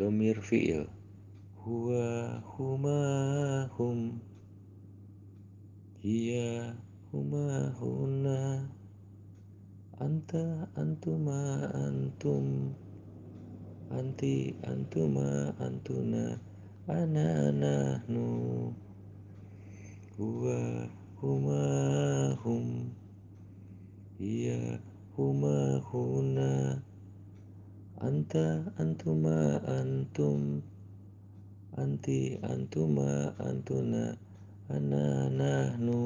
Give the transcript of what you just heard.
domir fi'il. Huwa huma hum hiya huma huna anta antuma antum. Anti antuma antuna. Ana nahnu. Huwa huma hum hiya huma huna anta antuma antum. Anti antuma antuna. Ana nahnu